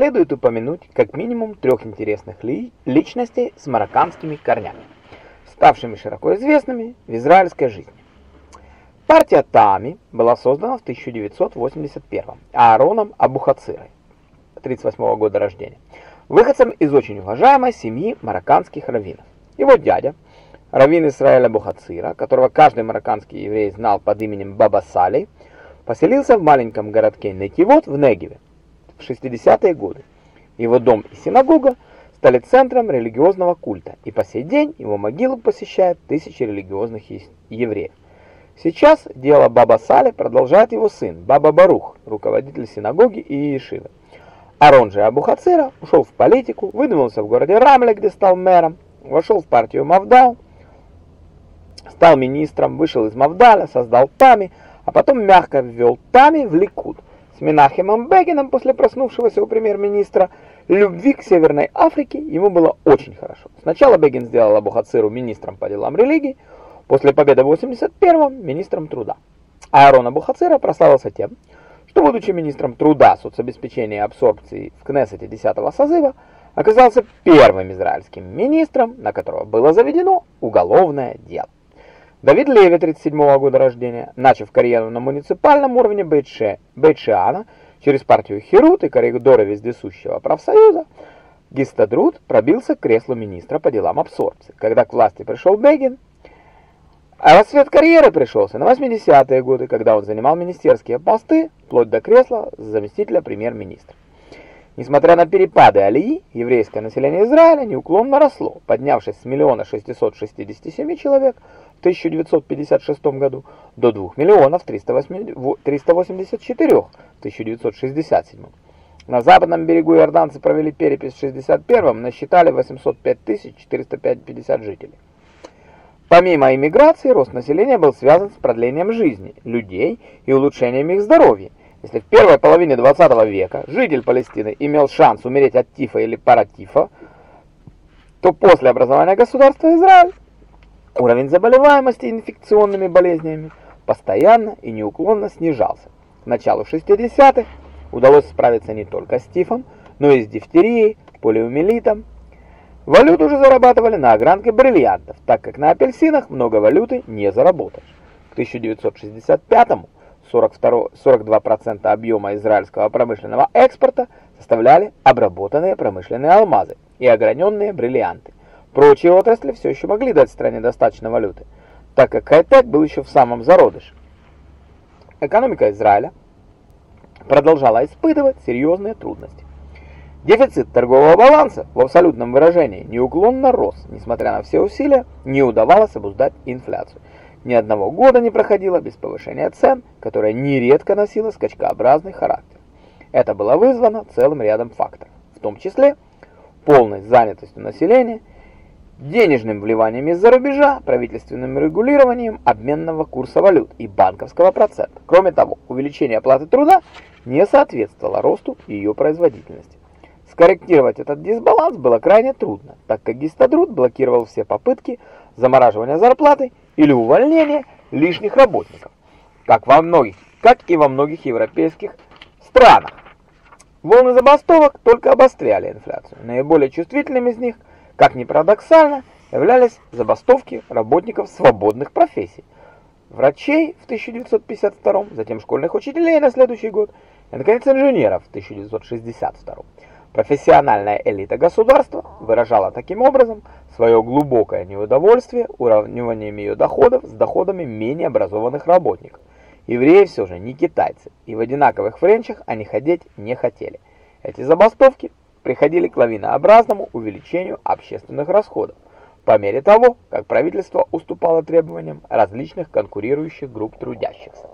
следует упомянуть как минимум трех интересных ли личностей с марокканскими корнями, ставшими широко известными в израильской жизни. Партия Тами была создана в 1981 Аароном Абухацирой, 38 года рождения, выходцем из очень уважаемой семьи марокканских раввинов. Его дядя, раввин Исраэля Бухацира, которого каждый марокканский еврей знал под именем Баба Сали, поселился в маленьком городке Нетивот в Негеве в 60-е годы. Его дом и синагога стали центром религиозного культа, и по сей день его могилу посещают тысячи религиозных евреев. Сейчас дело Баба Сали продолжает его сын, Баба Барух, руководитель синагоги и ешивы. Арон же Абухацира ушел в политику, выдвинулся в городе Рамле, где стал мэром, вошел в партию Мавдал, стал министром, вышел из Мавдаля, создал Тами, а потом мягко ввел Тами в Ликуд. С Менахемом Бегином после проснувшегося у премьер-министра любви к Северной Африке ему было очень хорошо. Сначала Бегин сделал Абухациру министром по делам религии, после победы в 81-м министром труда. Аарон Абухацира прославился тем, что, будучи министром труда, соцобеспечения и абсорбции в Кнессете 10-го созыва, оказался первым израильским министром, на которого было заведено уголовное дело. Давид Леви, 37 -го года рождения, начав карьеру на муниципальном уровне Бейтше, Бейтшиана через партию Херут и коридоры вездесущего профсоюза, Гистадрут пробился к креслу министра по делам абсорбции. Когда к власти пришел Бегин, а расцвет карьеры пришелся на 80-е годы, когда он занимал министерские посты, вплоть до кресла заместителя премьер-министра. Несмотря на перепады Алии, еврейское население Израиля неуклонно росло, поднявшись с миллиона 667 человек 1956 году до 2 миллионов 384 в 1967. На западном берегу иорданцы провели перепись в 61-м, насчитали 805 450 жителей. Помимо иммиграции, рост населения был связан с продлением жизни людей и улучшением их здоровья. Если в первой половине 20 века житель Палестины имел шанс умереть от тифа или паратифа, то после образования государства Израиль уровень заболеваемости инфекционными болезнями постоянно и неуклонно снижался. К началу 60-х удалось справиться не только с тифом, но и с дифтерией, полиомиелитом, Валюту уже зарабатывали на огранке бриллиантов, так как на апельсинах много валюты не заработаешь. К 1965-му 42% объема израильского промышленного экспорта составляли обработанные промышленные алмазы и ограненные бриллианты. Прочие отрасли все еще могли дать стране достаточно валюты, так как хай-тек был еще в самом зародыше. Экономика Израиля продолжала испытывать серьезные трудности. Дефицит торгового баланса в абсолютном выражении неуклонно рос, несмотря на все усилия, не удавалось обуздать инфляцию. Ни одного года не проходило без повышения цен, которое нередко носило скачкообразный характер. Это было вызвано целым рядом факторов, в том числе полной занятостью населения, денежным вливанием из-за рубежа, правительственным регулированием обменного курса валют и банковского процента. Кроме того, увеличение оплаты труда не соответствовало росту ее производительности. Скорректировать этот дисбаланс было крайне трудно, так как гистадрут блокировал все попытки замораживания зарплаты или увольнения лишних работников, как во многих, как и во многих европейских странах. Волны забастовок только обостряли инфляцию. Наиболее чувствительными из них, как ни парадоксально, являлись забастовки работников свободных профессий. Врачей в 1952, затем школьных учителей на следующий год и, наконец, инженеров в 1962. Профессиональная элита государства выражала таким образом свое глубокое неудовольствие уравниванием ее доходов с доходами менее образованных работников. Евреи все же не китайцы, и в одинаковых френчах они ходить не хотели. Эти забастовки приходили к лавинообразному увеличению общественных расходов, по мере того, как правительство уступало требованиям различных конкурирующих групп трудящихся.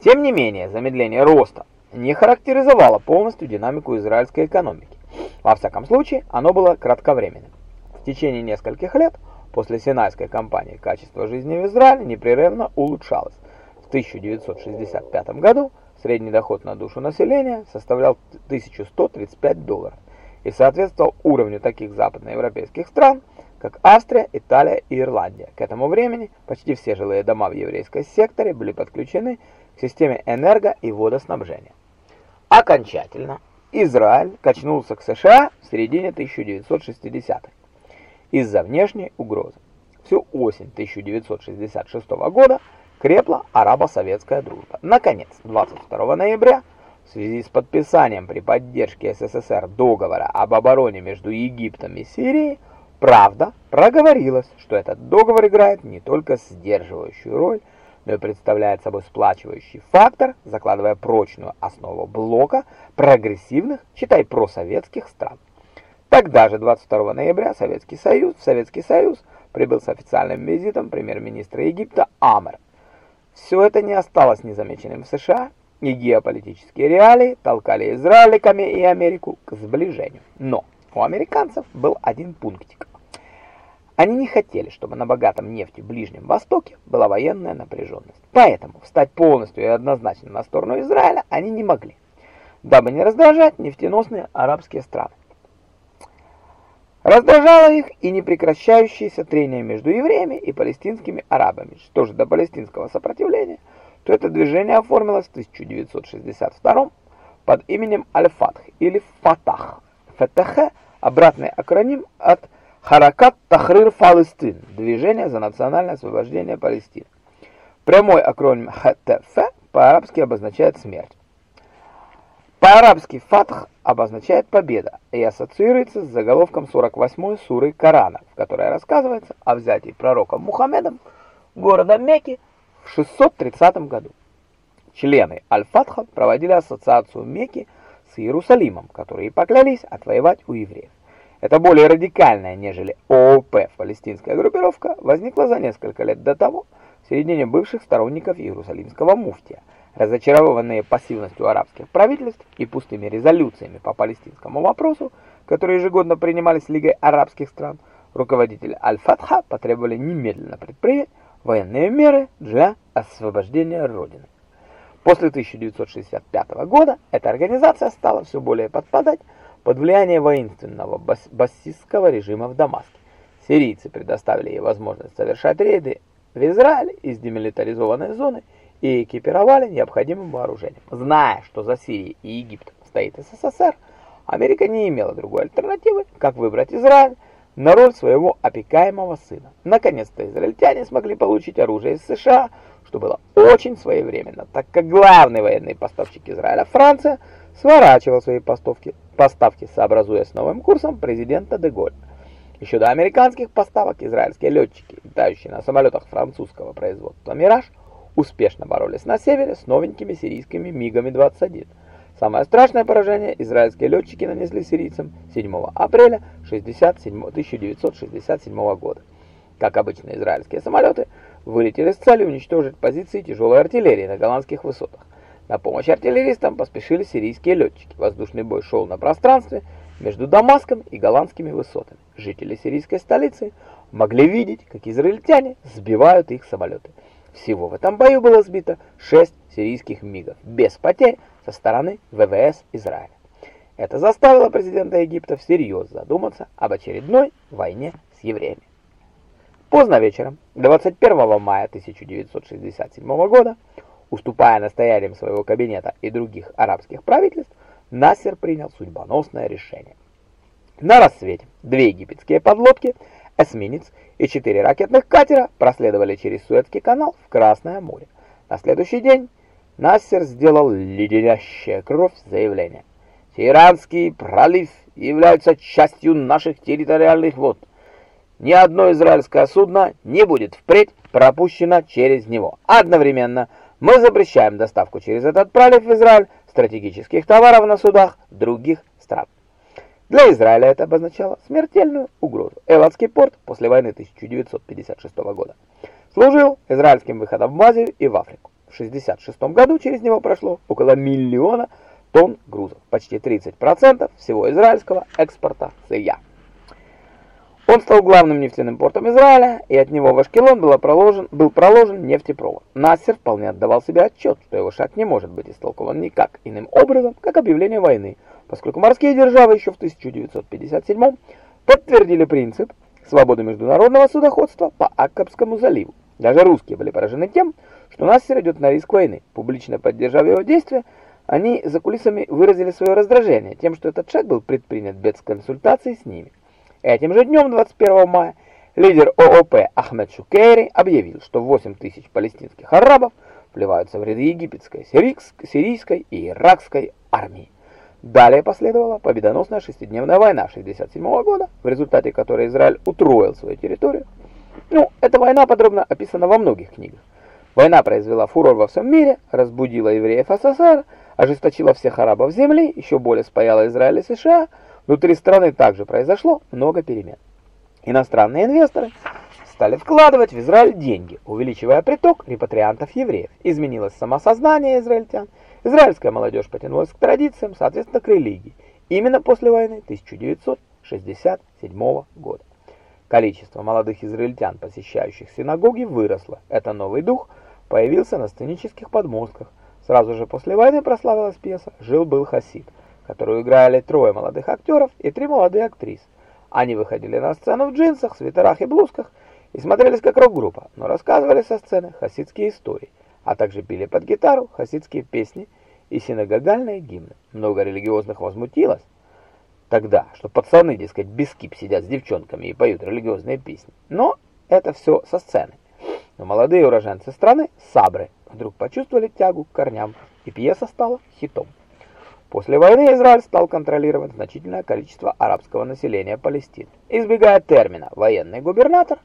Тем не менее, замедление роста не характеризовало полностью динамику израильской экономики. Во всяком случае, оно было кратковременным. В течение нескольких лет после Синайской кампании качество жизни в Израиле непрерывно улучшалось. В 1965 году средний доход на душу населения составлял 1135 долларов и соответствовал уровню таких западноевропейских стран, как Австрия, Италия и Ирландия. К этому времени почти все жилые дома в еврейской секторе были подключены к системе энерго- и водоснабжения. Окончательно Израиль качнулся к США в середине 1960-х из-за внешней угрозы. Всю осень 1966 года крепла арабо-советская дружба. Наконец, 22 ноября, в связи с подписанием при поддержке СССР договора об обороне между Египтом и Сирией, правда проговорилась, что этот договор играет не только сдерживающую роль, но и представляет собой сплачивающий фактор, закладывая прочную основу блока прогрессивных, читай просоветских стран. Тогда же, 22 ноября, Советский Союз, Советский Союз прибыл с официальным визитом премьер-министра Египта Амер. Все это не осталось незамеченным в США, и геополитические реалии толкали израиликами и Америку к сближению. Но у американцев был один пунктик. Они не хотели, чтобы на богатом нефти Ближнем Востоке была военная напряженность. Поэтому встать полностью и однозначно на сторону Израиля они не могли, дабы не раздражать нефтеносные арабские страны. Раздражало их и непрекращающееся трение между евреями и палестинскими арабами. Что же до палестинского сопротивления, то это движение оформилось в 1962 под именем Аль-Фатх или Фатах. ФТХ – обратный акроним от Харакат Тахрир Фалестин – Движение за национальное освобождение Палестины. Прямой акроним ХТФ по-арабски обозначает смерть. По-арабски «фатх» обозначает «победа» и ассоциируется с заголовком 48-й суры Корана, в которой рассказывается о взятии пророком Мухаммедом города Мекки в 630 году. Члены Аль-Фатха проводили ассоциацию Мекки с Иерусалимом, которые поклялись отвоевать у евреев. Это более радикальная, нежели ООП, палестинская группировка, возникла за несколько лет до того в середине бывших сторонников Иерусалимского муфтия – Разочарованные пассивностью арабских правительств и пустыми резолюциями по палестинскому вопросу, которые ежегодно принимались Лигой арабских стран, руководители Аль-Фатха потребовали немедленно предпринять военные меры для освобождения Родины. После 1965 года эта организация стала все более подпадать под влияние воинственного басистского режима в Дамаске. Сирийцы предоставили ей возможность совершать рейды в Израиль из демилитаризованной зоны и экипировали необходимым вооружением. Зная, что за Сирией и Египтом стоит СССР, Америка не имела другой альтернативы, как выбрать Израиль на роль своего опекаемого сына. Наконец-то израильтяне смогли получить оружие из США, что было очень своевременно, так как главный военный поставщик Израиля, Франция, сворачивал свои поставки, поставки сообразуясь с новым курсом президента Деголь. Еще до американских поставок израильские летчики, летающие на самолетах французского производства «Мираж», успешно боролись на севере с новенькими сирийскими МиГами-21. Самое страшное поражение израильские летчики нанесли сирийцам 7 апреля 67, 1967 года. Как обычно, израильские самолеты вылетели с целью уничтожить позиции тяжелой артиллерии на голландских высотах. На помощь артиллеристам поспешили сирийские летчики. Воздушный бой шел на пространстве между Дамаском и голландскими высотами. Жители сирийской столицы могли видеть, как израильтяне сбивают их самолеты. Всего в этом бою было сбито 6 сирийских МиГов, без потерь со стороны ВВС Израиля. Это заставило президента Египта всерьез задуматься об очередной войне с евреями. Поздно вечером, 21 мая 1967 года, уступая настояниям своего кабинета и других арабских правительств, Насер принял судьбоносное решение. На рассвете две египетские подлодки – эсминец и четыре ракетных катера проследовали через Суэцкий канал в Красное море. На следующий день Нассер сделал леденящее кровь заявление. Тиранский пролив является частью наших территориальных вод. Ни одно израильское судно не будет впредь пропущено через него. Одновременно мы запрещаем доставку через этот пролив в Израиль стратегических товаров на судах других стран. Для Израиля это обозначало смертельную угрозу. Элладский порт после войны 1956 года служил израильским выходом в Азию и в Африку. В 1966 году через него прошло около миллиона тонн грузов, почти 30% всего израильского экспорта сырья. Он стал главным нефтяным портом Израиля, и от него в Ашкелон был проложен, был проложен нефтепровод. Нассер вполне отдавал себе отчет, что его шаг не может быть истолкован никак иным образом, как объявление войны, поскольку морские державы еще в 1957 подтвердили принцип свободы международного судоходства по Аккабскому заливу. Даже русские были поражены тем, что Нассер идет на риск войны, публично поддержав его действия, Они за кулисами выразили свое раздражение тем, что этот шаг был предпринят без консультации с ними. Этим же днем, 21 мая, лидер ООП Ахмед Шукейри объявил, что 8 тысяч палестинских арабов вливаются в ряды египетской, сирийской и иракской армии. Далее последовала победоносная шестидневная война 1967 года, в результате которой Израиль утроил свою территорию. Ну, эта война подробно описана во многих книгах. Война произвела фурор во всем мире, разбудила евреев СССР, ожесточила всех арабов земли, еще более спаяла Израиль и США. Внутри страны также произошло много перемен. Иностранные инвесторы стали вкладывать в Израиль деньги, увеличивая приток репатриантов-евреев. Изменилось самосознание израильтян, Израильская молодежь потянулась к традициям, соответственно, к религии. Именно после войны 1967 года. Количество молодых израильтян, посещающих синагоги, выросло. Это новый дух появился на сценических подмостках. Сразу же после войны прославилась пьеса «Жил-был Хасид», которую играли трое молодых актеров и три молодые актрисы. Они выходили на сцену в джинсах, свитерах и блузках и смотрелись как рок-группа, но рассказывали со сцены хасидские истории а также пели под гитару хасидские песни и синагогальные гимны. Много религиозных возмутилось тогда, что пацаны, дескать, без кип сидят с девчонками и поют религиозные песни. Но это все со сцены. Но молодые уроженцы страны, сабры, вдруг почувствовали тягу к корням, и пьеса стала хитом. После войны Израиль стал контролировать значительное количество арабского населения Палестины. Избегая термина «военный губернатор»,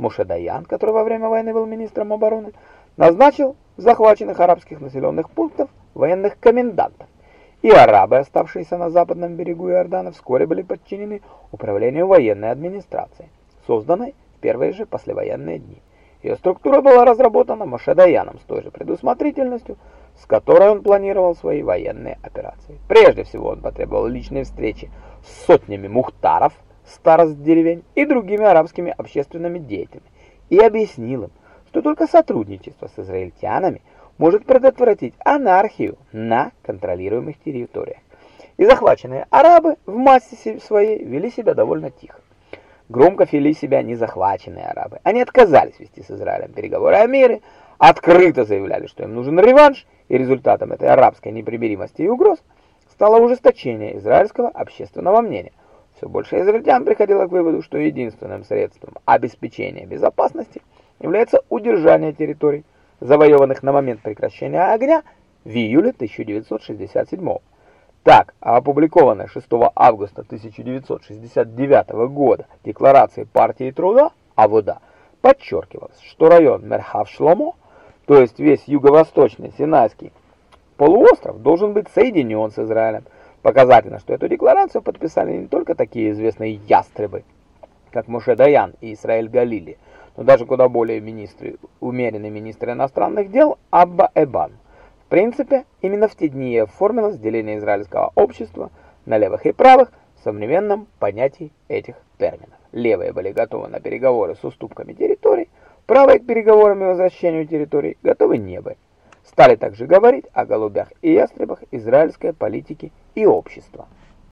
Муше Даян, который во время войны был министром обороны, назначил захваченных арабских населенных пунктов военных комендантов, и арабы, оставшиеся на западном берегу Иордана, вскоре были подчинены управлению военной администрации, созданной в первые же послевоенные дни. Ее структура была разработана Машедаяном с той же предусмотрительностью, с которой он планировал свои военные операции. Прежде всего он потребовал личной встречи с сотнями мухтаров, старост деревень и другими арабскими общественными деятелями и объяснил им, что только сотрудничество с израильтянами может предотвратить анархию на контролируемых территориях. И захваченные арабы в массе своей вели себя довольно тихо. Громко вели себя незахваченные арабы. Они отказались вести с Израилем переговоры о мире, открыто заявляли, что им нужен реванш, и результатом этой арабской непримиримости и угроз стало ужесточение израильского общественного мнения. Все больше израильтян приходило к выводу, что единственным средством обеспечения безопасности – является удержание территорий, завоеванных на момент прекращения огня в июле 1967 года. Так, опубликованная 6 августа 1969 года Декларацией партии труда АВОДА подчеркивалось, что район Мерхав-Шломо, то есть весь юго-восточный Синайский полуостров, должен быть соединен с Израилем. Показательно, что эту декларацию подписали не только такие известные ястребы, как Моше Даян и Исраэль Галили, но даже куда более министры, умеренный министр иностранных дел Абба Эбан. В принципе, именно в те дни оформилось деление израильского общества на левых и правых в современном понятии этих терминов. Левые были готовы на переговоры с уступками территорий, правые к переговорам и возвращению территорий готовы не были. Стали также говорить о голубях и ястребах израильской политики и общества.